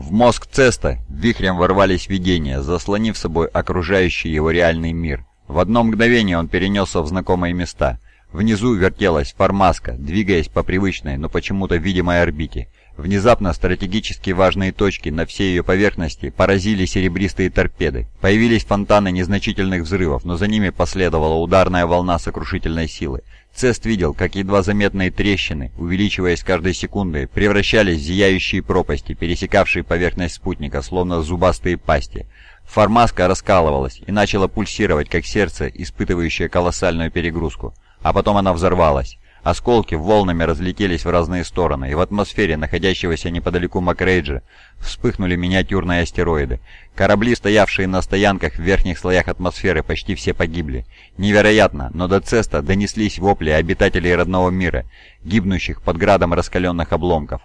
В мозг Цеста вихрем ворвались видения, заслонив собой окружающий его реальный мир. В одно мгновение он перенесся в знакомые места. Внизу вертелась формаска, двигаясь по привычной, но почему-то видимой орбите. Внезапно стратегически важные точки на всей ее поверхности поразили серебристые торпеды. Появились фонтаны незначительных взрывов, но за ними последовала ударная волна сокрушительной силы. Цест видел, как едва заметные трещины, увеличиваясь каждой секундой, превращались в зияющие пропасти, пересекавшие поверхность спутника, словно зубастые пасти. Формаска раскалывалась и начала пульсировать, как сердце, испытывающее колоссальную перегрузку. А потом она взорвалась. Осколки волнами разлетелись в разные стороны, и в атмосфере находящегося неподалеку Макрейджа вспыхнули миниатюрные астероиды. Корабли, стоявшие на стоянках в верхних слоях атмосферы, почти все погибли. Невероятно, но до Цеста донеслись вопли обитателей родного мира, гибнущих под градом раскаленных обломков.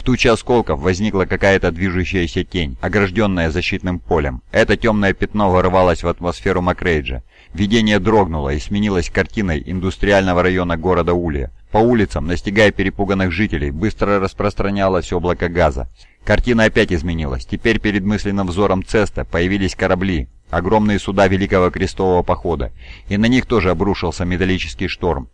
В туче осколков возникла какая-то движущаяся тень, огражденная защитным полем. Это темное пятно ворвалось в атмосферу Макрейджа. Видение дрогнуло и сменилось картиной индустриального района города Улья. По улицам, настигая перепуганных жителей, быстро распространялось облако газа. Картина опять изменилась. Теперь перед мысленным взором Цеста появились корабли, огромные суда Великого Крестового Похода, и на них тоже обрушился металлический шторм.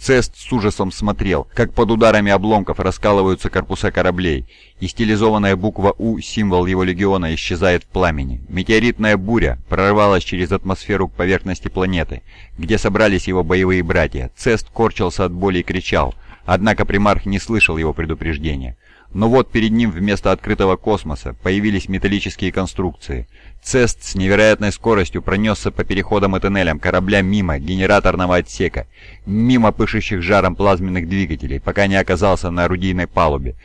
Цест с ужасом смотрел, как под ударами обломков раскалываются корпуса кораблей, и стилизованная буква «У», символ его легиона, исчезает в пламени. Метеоритная буря прорвалась через атмосферу к поверхности планеты, где собрались его боевые братья. Цест корчился от боли и кричал, однако примарх не слышал его предупреждения. Но вот перед ним вместо открытого космоса появились металлические конструкции. Цест с невероятной скоростью пронесся по переходам и тоннелям корабля мимо генераторного отсека, мимо пышущих жаром плазменных двигателей, пока не оказался на орудийной палубе.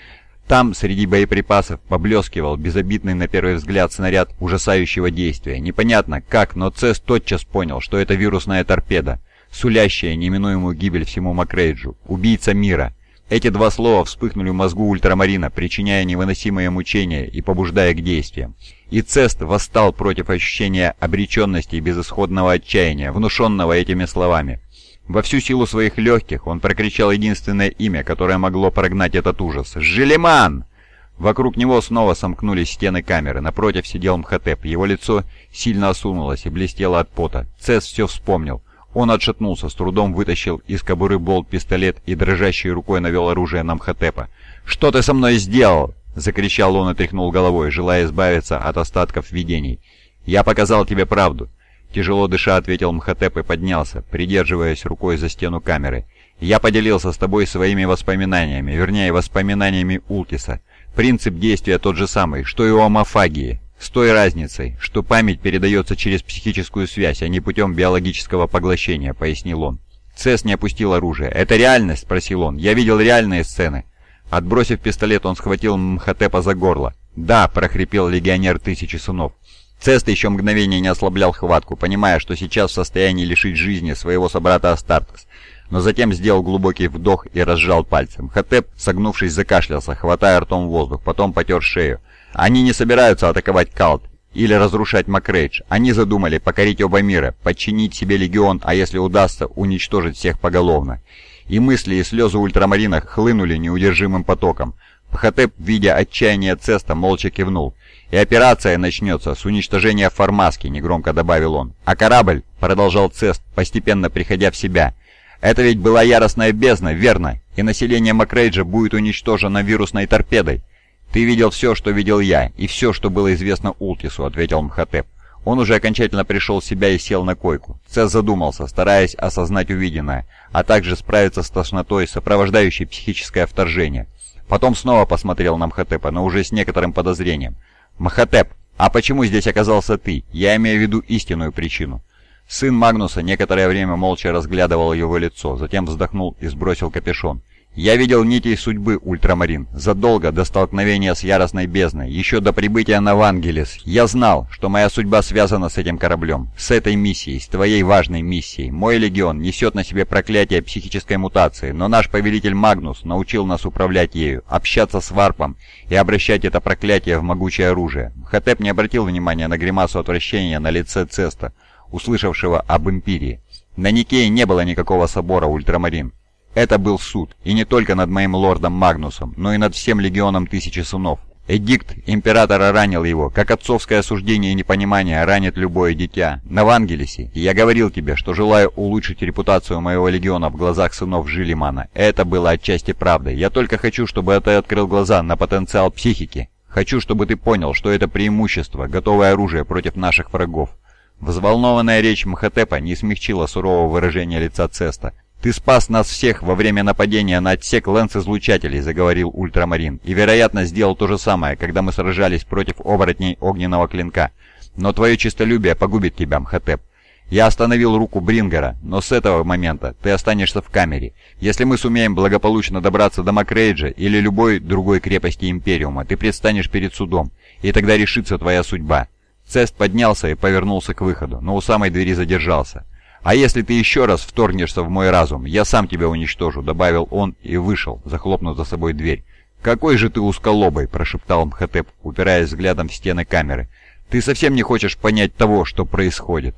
Там, среди боеприпасов, поблескивал безобидный на первый взгляд снаряд ужасающего действия. Непонятно как, но Цест тотчас понял, что это вирусная торпеда, сулящая неминуемую гибель всему Макрейджу, убийца мира. Эти два слова вспыхнули в мозгу ультрамарина, причиняя невыносимые мучения и побуждая к действиям. И Цест восстал против ощущения обреченности и безысходного отчаяния, внушенного этими словами. Во всю силу своих легких он прокричал единственное имя, которое могло прогнать этот ужас. «Желеман!» Вокруг него снова сомкнулись стены камеры. Напротив сидел Мхотеп. Его лицо сильно осунулось и блестело от пота. Цест все вспомнил. Он отшатнулся, с трудом вытащил из кобуры болт-пистолет и дрожащей рукой навел оружие на Мхотепа. «Что ты со мной сделал?» — закричал он и тряхнул головой, желая избавиться от остатков видений. «Я показал тебе правду». Тяжело дыша, ответил Мхотеп и поднялся, придерживаясь рукой за стену камеры. «Я поделился с тобой своими воспоминаниями, вернее, воспоминаниями Ултиса. Принцип действия тот же самый, что и у амофагии. С той разницей, что память передается через психическую связь, а не путем биологического поглощения», — пояснил он. Цесс не опустил оружие. «Это реальность?» — спросил он. «Я видел реальные сцены». Отбросив пистолет, он схватил Мхотепа за горло. «Да!» — прохрипел легионер Тысячи Сынов. Цест еще мгновение не ослаблял хватку, понимая, что сейчас в состоянии лишить жизни своего собрата Астартес. Но затем сделал глубокий вдох и разжал пальцем. Хатеп, согнувшись, закашлялся, хватая ртом воздух, потом потер шею. Они не собираются атаковать Калт или разрушать Макрейдж. Они задумали покорить оба мира, подчинить себе легион, а если удастся, уничтожить всех поголовно. И мысли и слезы ультрамарина хлынули неудержимым потоком. Пхотеп, видя отчаяние Цеста, молча кивнул. «И операция начнется с уничтожения Формаски», — негромко добавил он. «А корабль», — продолжал Цест, постепенно приходя в себя, — «это ведь была яростная бездна, верно? И население Макрейджа будет уничтожено вирусной торпедой». «Ты видел все, что видел я, и все, что было известно Ултису», — ответил Мхотеп. Он уже окончательно пришел в себя и сел на койку. Цез задумался, стараясь осознать увиденное, а также справиться с тошнотой, сопровождающей психическое вторжение. Потом снова посмотрел на Мхотепа, но уже с некоторым подозрением. «Мхотеп, а почему здесь оказался ты? Я имею в виду истинную причину». Сын Магнуса некоторое время молча разглядывал его лицо, затем вздохнул и сбросил капюшон. Я видел нити судьбы, Ультрамарин, задолго до столкновения с яростной бездной, еще до прибытия на Вангелис. Я знал, что моя судьба связана с этим кораблем, с этой миссией, с твоей важной миссией. Мой легион несет на себе проклятие психической мутации, но наш повелитель Магнус научил нас управлять ею, общаться с варпом и обращать это проклятие в могучее оружие. Хатеп не обратил внимания на гримасу отвращения на лице Цеста, услышавшего об Империи. На Никее не было никакого собора, Ультрамарин. Это был суд, и не только над моим лордом Магнусом, но и над всем легионом Тысячи Сынов. Эдикт императора ранил его, как отцовское осуждение и непонимание ранит любое дитя. На Вангелисе я говорил тебе, что желаю улучшить репутацию моего легиона в глазах сынов Жилимана. Это было отчасти правдой. Я только хочу, чтобы ты открыл глаза на потенциал психики. Хочу, чтобы ты понял, что это преимущество, готовое оружие против наших врагов. Взволнованная речь Мхотепа не смягчила сурового выражения лица Цеста. «Ты спас нас всех во время нападения на отсек лэнс-излучателей», — заговорил Ультрамарин, «и, вероятно, сделал то же самое, когда мы сражались против оборотней огненного клинка. Но твое честолюбие погубит тебя, Мхотеп. Я остановил руку Брингера, но с этого момента ты останешься в камере. Если мы сумеем благополучно добраться до Макрейджа или любой другой крепости Империума, ты предстанешь перед судом, и тогда решится твоя судьба». Цест поднялся и повернулся к выходу, но у самой двери задержался. «А если ты еще раз вторгнешься в мой разум, я сам тебя уничтожу», — добавил он и вышел, захлопнув за собой дверь. «Какой же ты узколобый!» — прошептал Мхотеп, упираясь взглядом в стены камеры. «Ты совсем не хочешь понять того, что происходит».